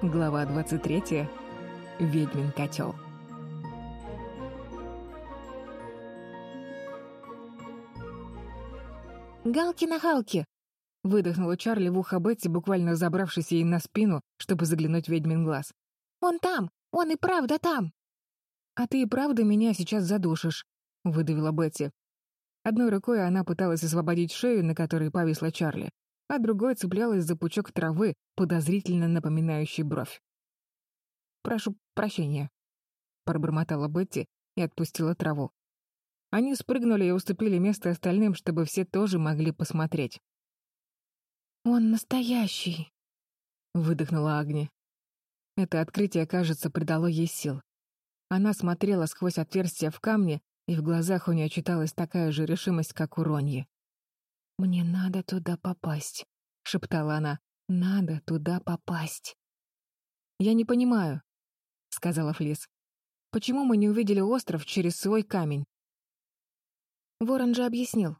Глава 23. Ведьмин котел. «Галки на Галки!» — выдохнула Чарли в ухо Бетти, буквально забравшись ей на спину, чтобы заглянуть в ведьмин глаз. «Он там! Он и правда там!» «А ты и правда меня сейчас задушишь», — выдавила Бетти. Одной рукой она пыталась освободить шею, на которой повисла Чарли, а другой цеплялась за пучок травы, подозрительно напоминающий бровь. «Прошу прощения», — пробормотала Бетти и отпустила траву. Они спрыгнули и уступили место остальным, чтобы все тоже могли посмотреть. «Он настоящий», — выдохнула Агни. Это открытие, кажется, придало ей сил. Она смотрела сквозь отверстие в камне, и в глазах у нее читалась такая же решимость, как у Роньи. «Мне надо туда попасть», — шептала она. «Надо туда попасть». «Я не понимаю», — сказала Флис. «Почему мы не увидели остров через свой камень?» Ворон же объяснил.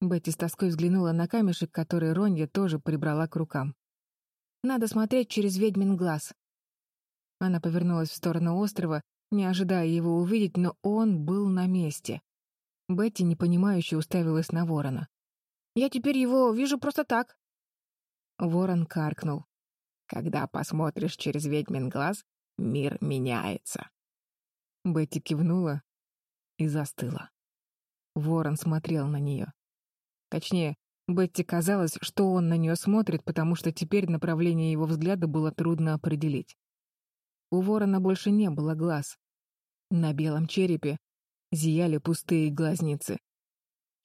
Бетти с тоской взглянула на камешек, который Ронья тоже прибрала к рукам. «Надо смотреть через ведьмин глаз». Она повернулась в сторону острова, не ожидая его увидеть, но он был на месте. Бетти непонимающе уставилась на ворона. «Я теперь его вижу просто так». Ворон каркнул. «Когда посмотришь через ведьмин глаз, мир меняется». Бетти кивнула и застыла. Ворон смотрел на нее. Точнее, Бетти казалось, что он на нее смотрит, потому что теперь направление его взгляда было трудно определить. У ворона больше не было глаз. На белом черепе зияли пустые глазницы.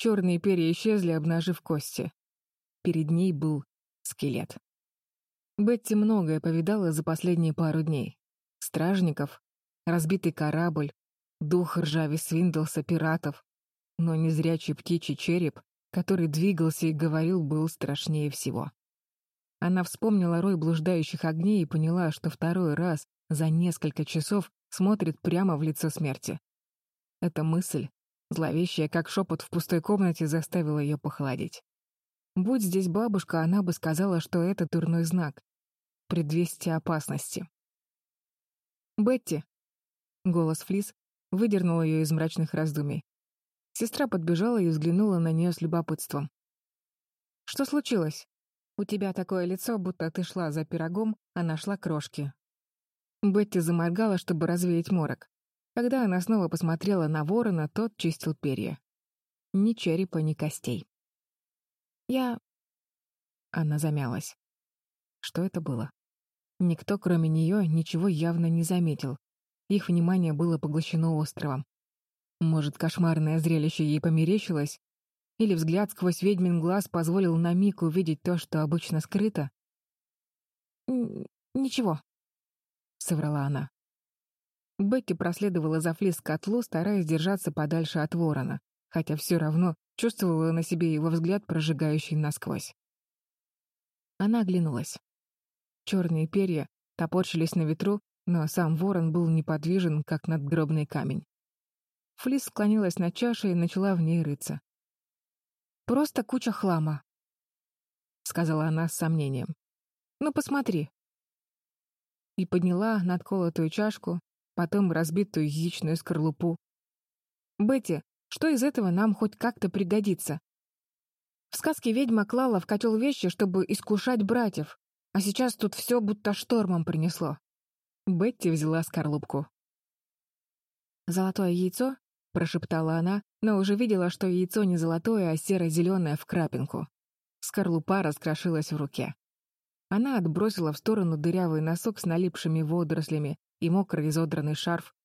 Черные перья исчезли, обнажив кости. Перед ней был скелет. Бетти многое повидала за последние пару дней. Стражников, разбитый корабль, дух ржави Свиндлса, пиратов, но незрячий птичий череп, который двигался и говорил, был страшнее всего. Она вспомнила рой блуждающих огней и поняла, что второй раз за несколько часов смотрит прямо в лицо смерти. Эта мысль, зловещая, как шепот в пустой комнате, заставила ее похолодеть. Будь здесь бабушка, она бы сказала, что это дурной знак, предвестие опасности. «Бетти!» — голос Флис выдернул ее из мрачных раздумий. Сестра подбежала и взглянула на нее с любопытством. «Что случилось? У тебя такое лицо, будто ты шла за пирогом, а нашла крошки». Бетти заморгала, чтобы развеять морок. Когда она снова посмотрела на ворона, тот чистил перья. Ни черепа, ни костей. «Я...» Она замялась. Что это было? Никто, кроме нее, ничего явно не заметил. Их внимание было поглощено островом. Может, кошмарное зрелище ей померещилось? Или взгляд сквозь ведьмин глаз позволил на миг увидеть то, что обычно скрыто? «Ничего», — соврала она. Бекки проследовала за Флис к котлу, стараясь держаться подальше от ворона, хотя все равно чувствовала на себе его взгляд, прожигающий насквозь. Она оглянулась. Черные перья топорщились на ветру, но сам ворон был неподвижен, как надгробный камень. Флис склонилась над чашей и начала в ней рыться. «Просто куча хлама», — сказала она с сомнением. «Ну, посмотри». И подняла надколотую чашку, потом разбитую яичную скорлупу. «Бетти, что из этого нам хоть как-то пригодится?» В сказке ведьма клала в котел вещи, чтобы искушать братьев, а сейчас тут все будто штормом принесло. Бетти взяла скорлупку. «Золотое яйцо — прошептала она, но уже видела, что яйцо не золотое, а серо-зеленое в крапинку. Скорлупа раскрошилась в руке. Она отбросила в сторону дырявый носок с налипшими водорослями и мокрый изодранный шарф.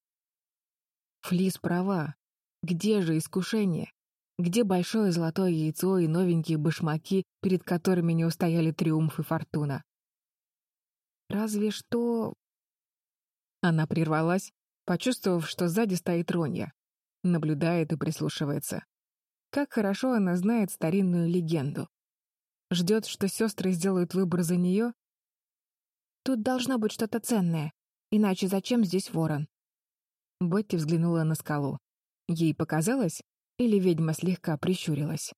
Флис права. Где же искушение? Где большое золотое яйцо и новенькие башмаки, перед которыми не устояли триумф и фортуна? Разве что... Она прервалась, почувствовав, что сзади стоит Ронья наблюдает и прислушивается. Как хорошо она знает старинную легенду. Ждет, что сестры сделают выбор за нее? Тут должно быть что-то ценное, иначе зачем здесь ворон? Бетти взглянула на скалу. Ей показалось, или ведьма слегка прищурилась?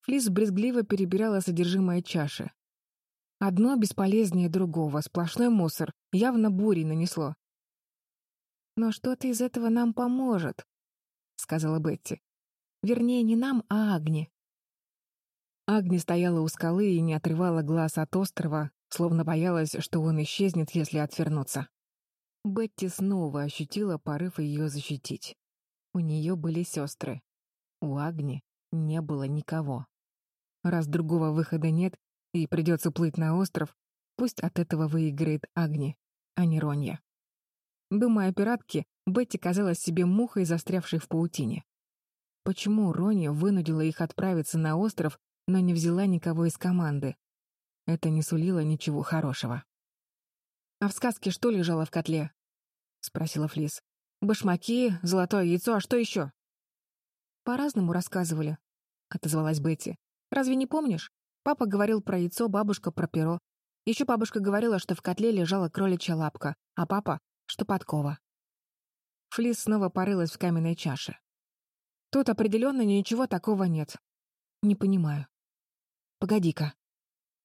Флис брезгливо перебирала содержимое чаши. Одно бесполезнее другого, сплошной мусор, явно бурей нанесло. «Но что-то из этого нам поможет», — сказала Бетти. «Вернее, не нам, а Агне». Агни стояла у скалы и не отрывала глаз от острова, словно боялась, что он исчезнет, если отвернуться. Бетти снова ощутила порыв ее защитить. У нее были сестры. У Агни не было никого. Раз другого выхода нет и придется плыть на остров, пусть от этого выиграет Агни, а не Ронья. Думая о пиратке, Бетти казалась себе мухой, застрявшей в паутине. Почему Ронья вынудила их отправиться на остров но не взяла никого из команды. Это не сулило ничего хорошего. «А в сказке что лежало в котле?» — спросила Флис. «Башмаки, золотое яйцо, а что еще?» «По-разному рассказывали», — отозвалась Бетти. «Разве не помнишь? Папа говорил про яйцо, бабушка про перо. Еще бабушка говорила, что в котле лежала кроличья лапка, а папа — что подкова». Флис снова порылась в каменной чаше. «Тут определенно ничего такого нет. Не понимаю». «Погоди-ка».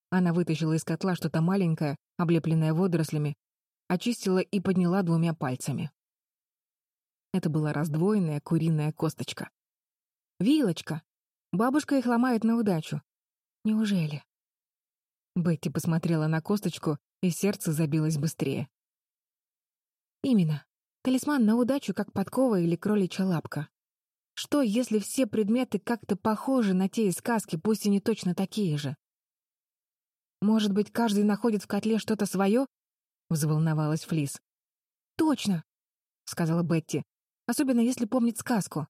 Она вытащила из котла что-то маленькое, облепленное водорослями, очистила и подняла двумя пальцами. Это была раздвоенная куриная косточка. «Вилочка! Бабушка их ломает на удачу. Неужели?» Бетти посмотрела на косточку, и сердце забилось быстрее. «Именно. Талисман на удачу, как подкова или кроличья лапка. Что, если все предметы как-то похожи на те из сказки, пусть и не точно такие же? Может быть, каждый находит в котле что-то свое? Взволновалась Флис. Точно, сказала Бетти, особенно если помнит сказку.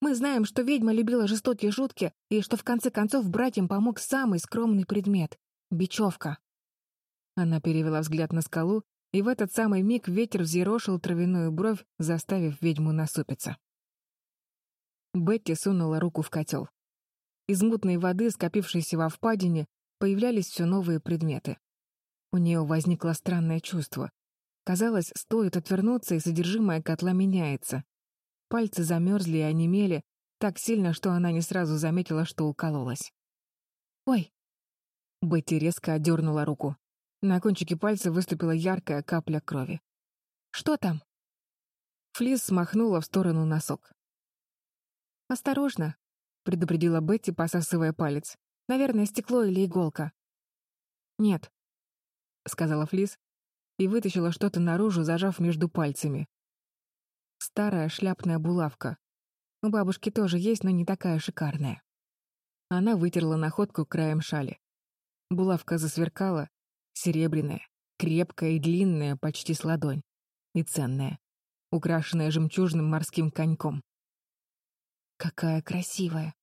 Мы знаем, что ведьма любила жестокие шутки и что в конце концов братьям помог самый скромный предмет — бечевка. Она перевела взгляд на скалу, и в этот самый миг ветер взъерошил травяную бровь, заставив ведьму насупиться. Бетти сунула руку в котел. Из мутной воды, скопившейся во впадине, появлялись все новые предметы. У нее возникло странное чувство. Казалось, стоит отвернуться, и содержимое котла меняется. Пальцы замерзли и онемели так сильно, что она не сразу заметила, что укололась. «Ой!» Бетти резко отдернула руку. На кончике пальца выступила яркая капля крови. «Что там?» Флис смахнула в сторону носок. «Осторожно», — предупредила Бетти, посасывая палец. «Наверное, стекло или иголка». «Нет», — сказала Флис и вытащила что-то наружу, зажав между пальцами. Старая шляпная булавка. У бабушки тоже есть, но не такая шикарная. Она вытерла находку краем шали. Булавка засверкала, серебряная, крепкая и длинная, почти с ладонь, и ценная, украшенная жемчужным морским коньком. Какая красивая.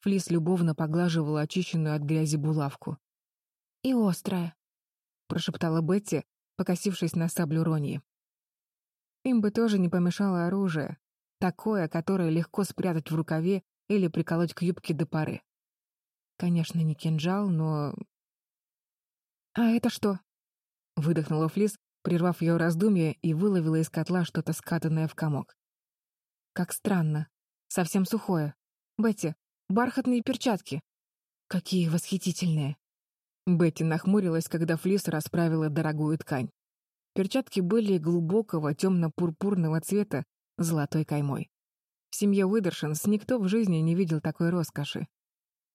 Флис любовно поглаживала очищенную от грязи булавку. И острая, прошептала Бетти, покосившись на саблю Роньи. Им бы тоже не помешало оружие, такое, которое легко спрятать в рукаве или приколоть к юбке до поры. Конечно, не кинжал, но... «А это что?» — выдохнула Флис, прервав ее раздумье, и выловила из котла что-то скатанное в комок. «Как странно. Совсем сухое. Бетти, бархатные перчатки. Какие восхитительные. Бетти нахмурилась, когда Флис расправила дорогую ткань. Перчатки были глубокого темно-пурпурного цвета золотой каймой. В семье Уидершинс никто в жизни не видел такой роскоши.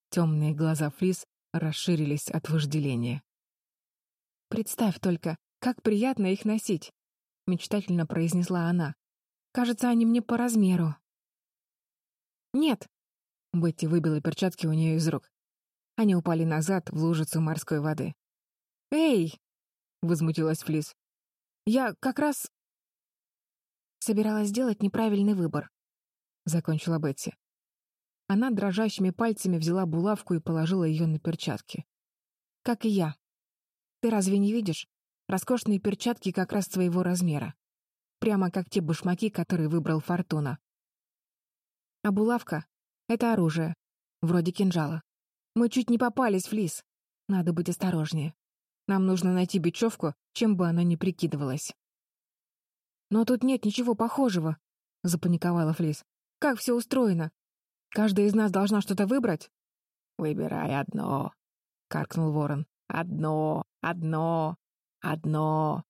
Темные глаза Флис расширились от вожделения. «Представь только, как приятно их носить!» — мечтательно произнесла она. «Кажется, они мне по размеру». «Нет!» Бетти выбила перчатки у нее из рук. Они упали назад в лужицу морской воды. «Эй!» — возмутилась Флис. «Я как раз...» «Собиралась сделать неправильный выбор», — закончила Бетти. Она дрожащими пальцами взяла булавку и положила ее на перчатки. «Как и я. Ты разве не видишь? Роскошные перчатки как раз твоего размера. Прямо как те башмаки, которые выбрал Фортуна. А булавка — это оружие, вроде кинжала. Мы чуть не попались в лис. Надо быть осторожнее. Нам нужно найти бечевку, чем бы она ни прикидывалась. «Но тут нет ничего похожего», — запаниковала Флис. «Как все устроено? Каждая из нас должна что-то выбрать?» «Выбирай одно», — каркнул ворон. Одно, одно, одно.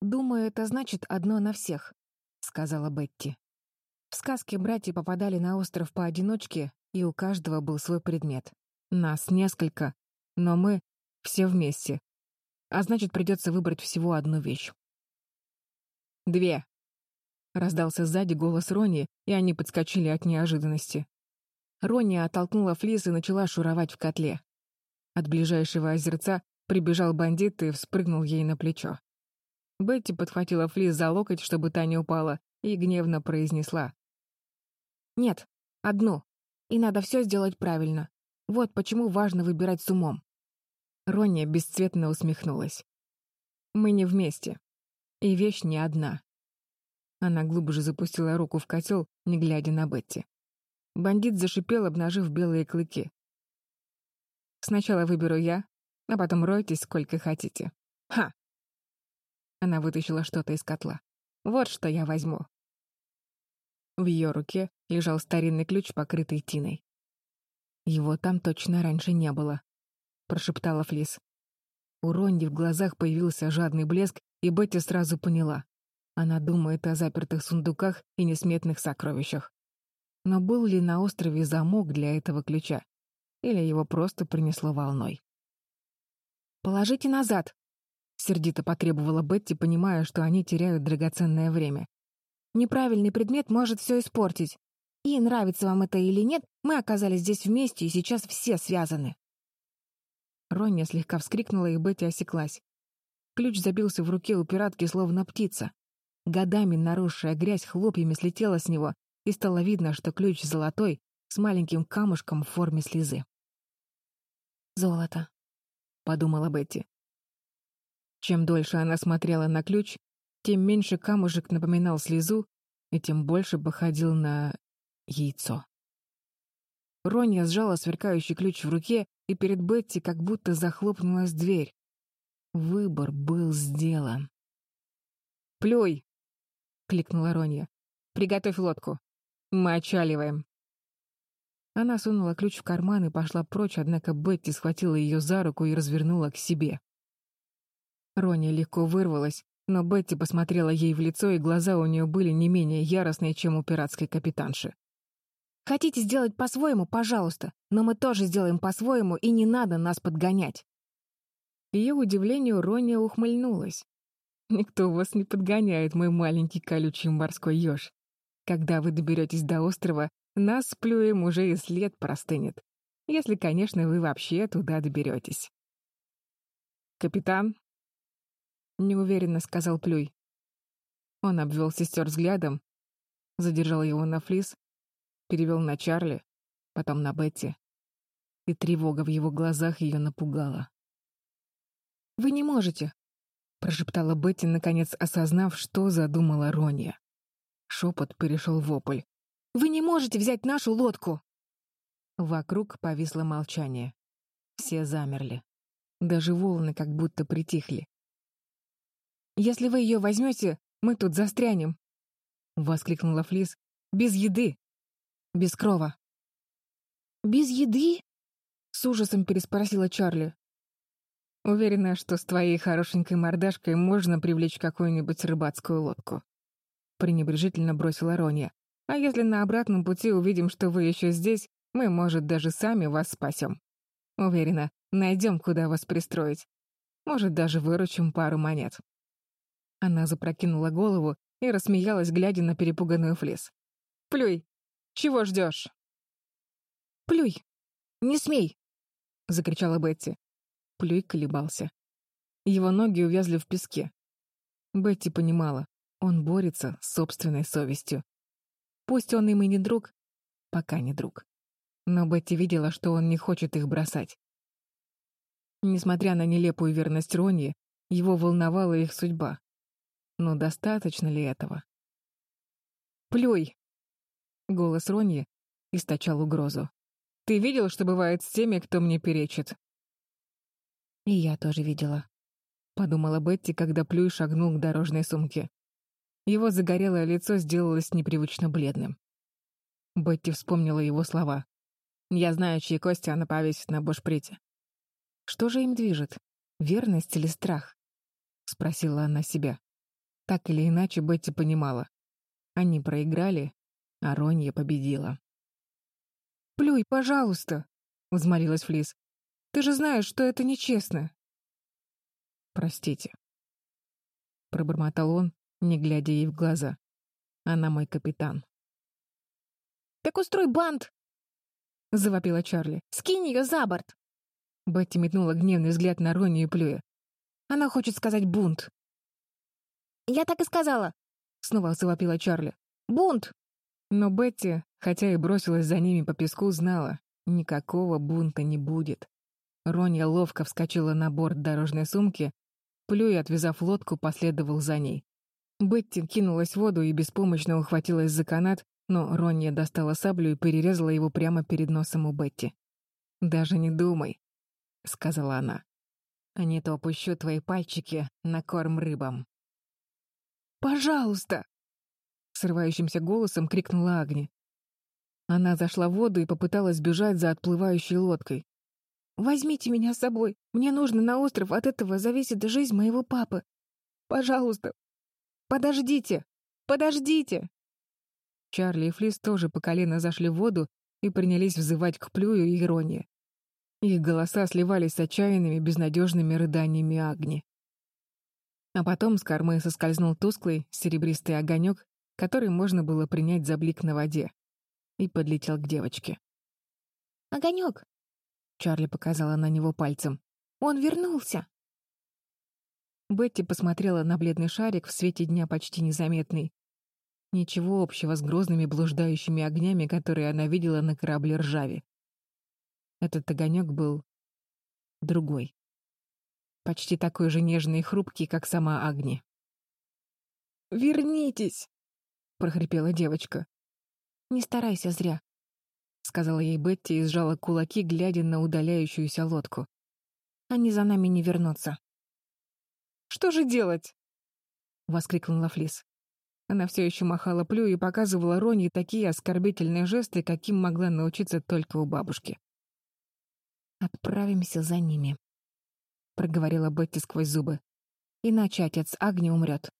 «Думаю, это значит одно на всех», — сказала Бетти. В сказке братья попадали на остров поодиночке, и у каждого был свой предмет. Нас несколько, но мы все вместе. А значит, придется выбрать всего одну вещь. «Две!» — раздался сзади голос Рони, и они подскочили от неожиданности. Рони оттолкнула флис и начала шуровать в котле. От ближайшего озерца прибежал бандит и вспрыгнул ей на плечо. Бетти подхватила флис за локоть, чтобы та не упала, и гневно произнесла. «Нет, одну. И надо все сделать правильно. Вот почему важно выбирать с умом». Ронни бесцветно усмехнулась. «Мы не вместе. И вещь не одна». Она глубже запустила руку в котел, не глядя на Бетти. Бандит зашипел, обнажив белые клыки. «Сначала выберу я, а потом ройтесь сколько хотите. Ха!» Она вытащила что-то из котла. «Вот что я возьму». В ее руке лежал старинный ключ, покрытый тиной. «Его там точно раньше не было», — прошептала Флис. У Ронди в глазах появился жадный блеск, и Бетти сразу поняла. Она думает о запертых сундуках и несметных сокровищах. Но был ли на острове замок для этого ключа? Или его просто принесло волной? «Положите назад!» — сердито потребовала Бетти, понимая, что они теряют драгоценное время. Неправильный предмет может все испортить. И нравится вам это или нет, мы оказались здесь вместе, и сейчас все связаны. Роння слегка вскрикнула, и Бетти осеклась. Ключ забился в руке у пиратки, словно птица. Годами наросшая грязь хлопьями слетела с него, и стало видно, что ключ золотой, с маленьким камушком в форме слезы. «Золото», — подумала Бетти. Чем дольше она смотрела на ключ, тем меньше камушек напоминал слезу, и тем больше походил на яйцо. Ронья сжала сверкающий ключ в руке, и перед Бетти как будто захлопнулась дверь. Выбор был сделан. «Плюй!» — кликнула Ронья. «Приготовь лодку. Мы отчаливаем». Она сунула ключ в карман и пошла прочь, однако Бетти схватила ее за руку и развернула к себе. Ронья легко вырвалась, но Бетти посмотрела ей в лицо, и глаза у нее были не менее яростные, чем у пиратской капитанши. «Хотите сделать по-своему, пожалуйста, но мы тоже сделаем по-своему, и не надо нас подгонять». ее удивлению Роня ухмыльнулась. «Никто вас не подгоняет, мой маленький колючий морской еж. Когда вы доберетесь до острова, нас с Плюем уже и след простынет. Если, конечно, вы вообще туда доберетесь». «Капитан, — неуверенно сказал Плюй. Он обвел сестер взглядом, задержал его на Флис, перевел на Чарли, потом на Бетти. И тревога в его глазах ее напугала. «Вы не можете», — прошептала Бетти, наконец осознав, что задумала Ронья. Шепот перешел в вопль. «Вы не можете взять нашу лодку!» Вокруг повисло молчание. Все замерли. Даже волны как будто притихли. Если вы ее возьмете, мы тут застрянем!» — воскликнула Флис. «Без еды! Без крова!» «Без еды?» — с ужасом переспросила Чарли. «Уверена, что с твоей хорошенькой мордашкой можно привлечь какую-нибудь рыбацкую лодку», — пренебрежительно бросила Ронья. «А если на обратном пути увидим, что вы еще здесь, мы, может, даже сами вас спасем. Уверена, найдем, куда вас пристроить. Может, даже выручим пару монет». Она запрокинула голову и рассмеялась, глядя на перепуганную Флис. «Плюй! Чего ждешь?» «Плюй! Не смей!» — закричала Бетти. Плюй колебался. Его ноги увязли в песке. Бетти понимала, он борется с собственной совестью. Пусть он им и не друг, пока не друг. Но Бетти видела, что он не хочет их бросать. Несмотря на нелепую верность Роньи, его волновала их судьба. Но достаточно ли этого? «Плюй!» Голос Роньи источал угрозу. «Ты видел, что бывает с теми, кто мне перечит?» «И я тоже видела», — подумала Бетти, когда Плюй шагнул к дорожной сумке. Его загорелое лицо сделалось непривычно бледным. Бетти вспомнила его слова. «Я знаю, чьи кости она повесит на бушприте». Что же им движет? Верность или страх? Спросила она себя. Так или иначе, Бетти понимала. Они проиграли, а Ронья победила. «Плюй, пожалуйста!» — взмолилась Флис. «Ты же знаешь, что это нечестно!» «Простите», — пробормотал он, не глядя ей в глаза. «Она мой капитан». «Так устрой бант!» — завопила Чарли. «Скинь ее за борт!» Бетти метнула гневный взгляд на Ронни и плюя. «Она хочет сказать бунт». «Я так и сказала!» — снова завопила Чарли. «Бунт!» Но Бетти, хотя и бросилась за ними по песку, знала, никакого бунта не будет. Ронья ловко вскочила на борт дорожной сумки, плюя, отвязав лодку, последовал за ней. Бетти кинулась в воду и беспомощно ухватилась за канат, но Ронья достала саблю и перерезала его прямо перед носом у Бетти. «Даже не думай», — сказала она. «А не то опущу твои пальчики на корм рыбам». «Пожалуйста!» — срывающимся голосом крикнула Агни. Она зашла в воду и попыталась бежать за отплывающей лодкой. «Возьмите меня с собой. Мне нужно на остров, от этого зависит жизнь моего папы. Пожалуйста. Подождите. Подождите!» Чарли и Флис тоже по колено зашли в воду и принялись взывать к Плюю и Иронии. Их голоса сливались с отчаянными, безнадежными рыданиями Агни. А потом с кормы соскользнул тусклый, серебристый огонек, который можно было принять за блик на воде, и подлетел к девочке. «Огонек!» — Чарли показала на него пальцем. «Он вернулся!» Бетти посмотрела на бледный шарик в свете дня почти незаметный, Ничего общего с грозными блуждающими огнями, которые она видела на корабле ржави. Этот огонек был другой. Почти такой же нежный и хрупкий, как сама Агни. «Вернитесь!» — прохрипела девочка. «Не старайся зря», — сказала ей Бетти и сжала кулаки, глядя на удаляющуюся лодку. «Они за нами не вернутся». «Что же делать?» — воскликнула Флис. Она все еще махала плю и показывала Рони такие оскорбительные жесты, каким могла научиться только у бабушки. «Отправимся за ними», — проговорила Бетти сквозь зубы. «Иначе отец Агни умрет.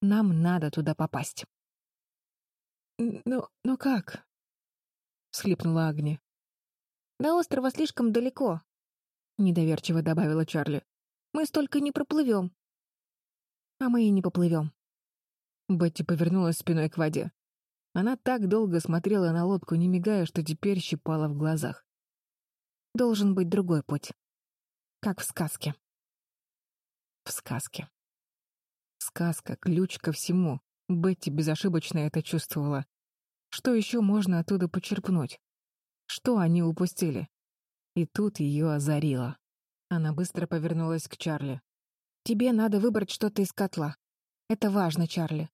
Нам надо туда попасть». «Но, но как?» — всхлипнула Агни. «До острова слишком далеко», — недоверчиво добавила Чарли. «Мы столько не проплывем». «А мы и не поплывем», Бетти повернулась спиной к воде. Она так долго смотрела на лодку, не мигая, что теперь щипала в глазах. Должен быть другой путь. Как в сказке. В сказке. Сказка — ключ ко всему. Бетти безошибочно это чувствовала. Что еще можно оттуда почерпнуть? Что они упустили? И тут ее озарило. Она быстро повернулась к Чарли. «Тебе надо выбрать что-то из котла. Это важно, Чарли.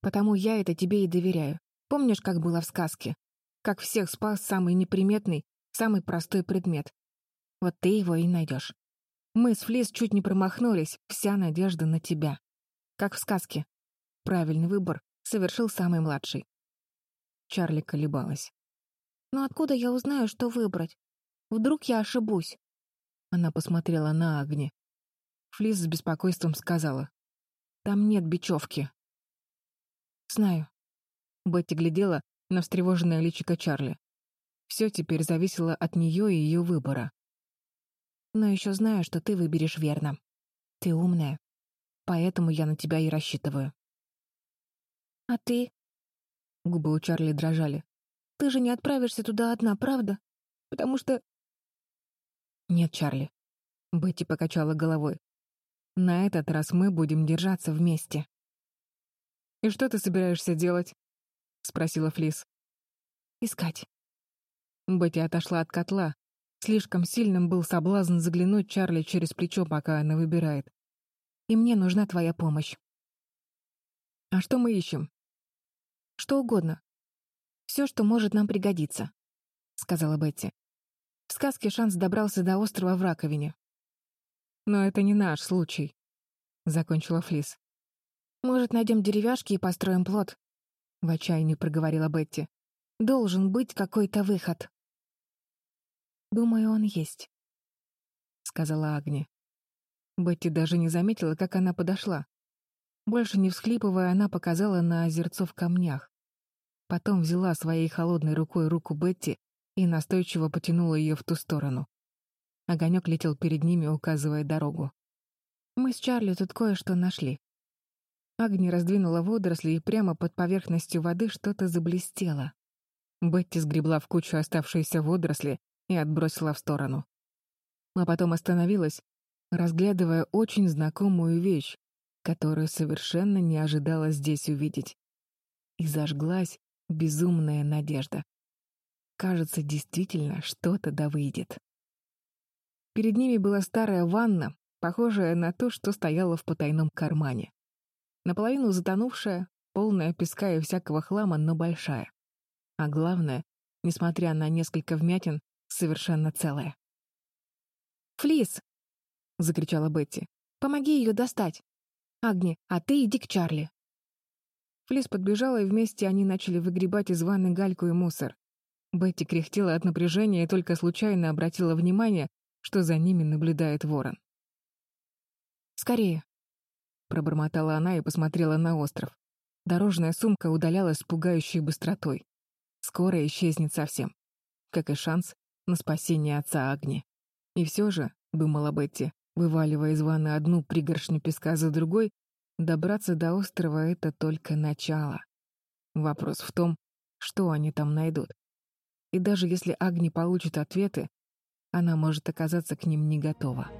Потому я это тебе и доверяю. Помнишь, как было в сказке? Как всех спас самый неприметный, самый простой предмет. Вот ты его и найдешь. Мы с Флис чуть не промахнулись, вся надежда на тебя. Как в сказке. Правильный выбор совершил самый младший. Чарли колебалась. «Но откуда я узнаю, что выбрать? Вдруг я ошибусь?» Она посмотрела на Агни. Флис с беспокойством сказала. «Там нет бечевки. «Знаю». Бетти глядела на встревоженное личико Чарли. Все теперь зависело от нее и ее выбора. «Но еще знаю, что ты выберешь верно. Ты умная. Поэтому я на тебя и рассчитываю». «А ты?» Губы у Чарли дрожали. «Ты же не отправишься туда одна, правда? Потому что...» «Нет, Чарли». Бетти покачала головой. «На этот раз мы будем держаться вместе». «И что ты собираешься делать?» — спросила Флис. «Искать». Бетти отошла от котла. Слишком сильным был соблазн заглянуть Чарли через плечо, пока она выбирает. «И мне нужна твоя помощь». «А что мы ищем?» «Что угодно. Все, что может нам пригодиться», — сказала Бетти. В сказке Шанс добрался до острова в раковине. «Но это не наш случай», — закончила Флис. «Может, найдем деревяшки и построим плод?» — в отчаянии проговорила Бетти. «Должен быть какой-то выход». «Думаю, он есть», — сказала Агни. Бетти даже не заметила, как она подошла. Больше не всхлипывая, она показала на озерцо в камнях. Потом взяла своей холодной рукой руку Бетти и настойчиво потянула ее в ту сторону. Огонек летел перед ними, указывая дорогу. «Мы с Чарли тут кое-что нашли». Агни раздвинула водоросли, и прямо под поверхностью воды что-то заблестело. Бетти сгребла в кучу оставшиеся водоросли и отбросила в сторону. А потом остановилась, разглядывая очень знакомую вещь, которую совершенно не ожидала здесь увидеть. И зажглась безумная надежда. Кажется, действительно что-то да выйдет. Перед ними была старая ванна, похожая на то, что стояла в потайном кармане. Наполовину затонувшая, полная песка и всякого хлама, но большая. А главное, несмотря на несколько вмятин, совершенно целая. «Флис!» — закричала Бетти. «Помоги ее достать! Агни, а ты иди к Чарли!» Флис подбежала, и вместе они начали выгребать из ванны гальку и мусор. Бетти кряхтела от напряжения и только случайно обратила внимание, что за ними наблюдает ворон. «Скорее!» — пробормотала она и посмотрела на остров. Дорожная сумка удалялась с пугающей быстротой. Скоро исчезнет совсем. Как и шанс на спасение отца Агни. И все же, — думала Бетти, вываливая из ванны одну пригоршню песка за другой, добраться до острова — это только начало. Вопрос в том, что они там найдут. И даже если Агни получит ответы, она может оказаться к ним не готова.